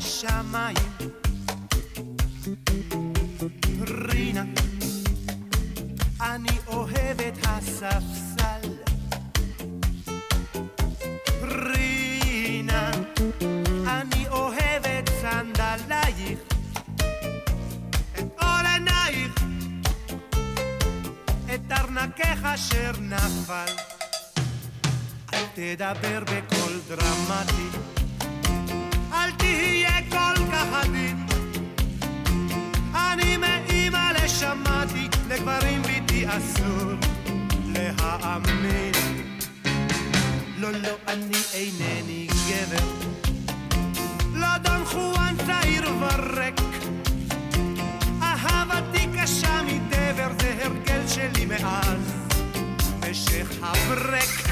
השמיים. רינה, אני אוהב את הספסל. רינה, אני אוהב את סנדלייך, את אור עינייך, את ארנקך אשר נפל. אל תדבר בקול דרמטי, אסור להאמין. לא, לא, אני אינני גבר, לא דון חואן צעיר ורק. אהבתי קשה מדבר, זה הרגל שלי מאז משך הברק.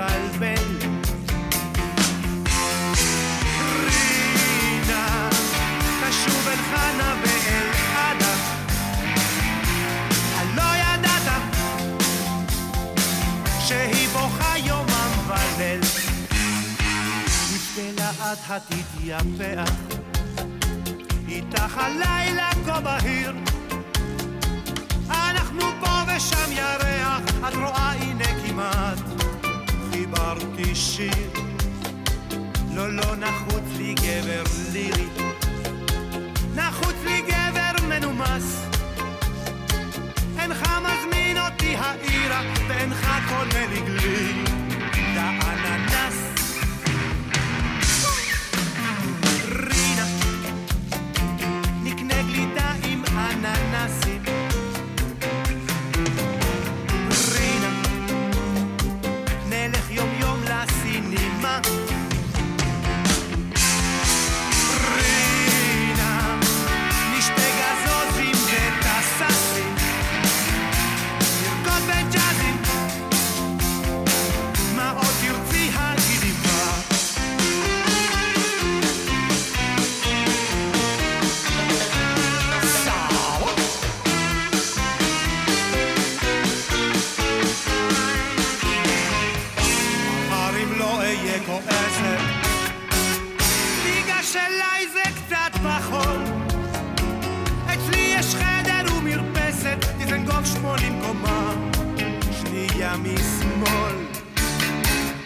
אל תבלבל. רינה, תשוב אל חנה ואל עדה. הלא ידעת שהיא בוכה יומם וליל. נבכה לאט התתייפח, איתך הלילה כה בהיר. שיר. לא, לא נחוץ לי גבר לירי, לא אהיה כועסת, תיגש אליי זה קצת פחות. אצלי יש חדר ומרפסת, דיזנגוף שמונים קומה, שנייה משמאל.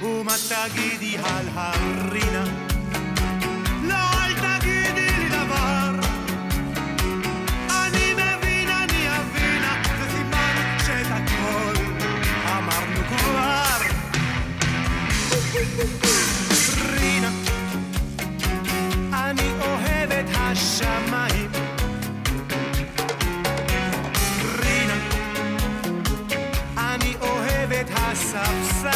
ומה תגידי על הרינה? stops.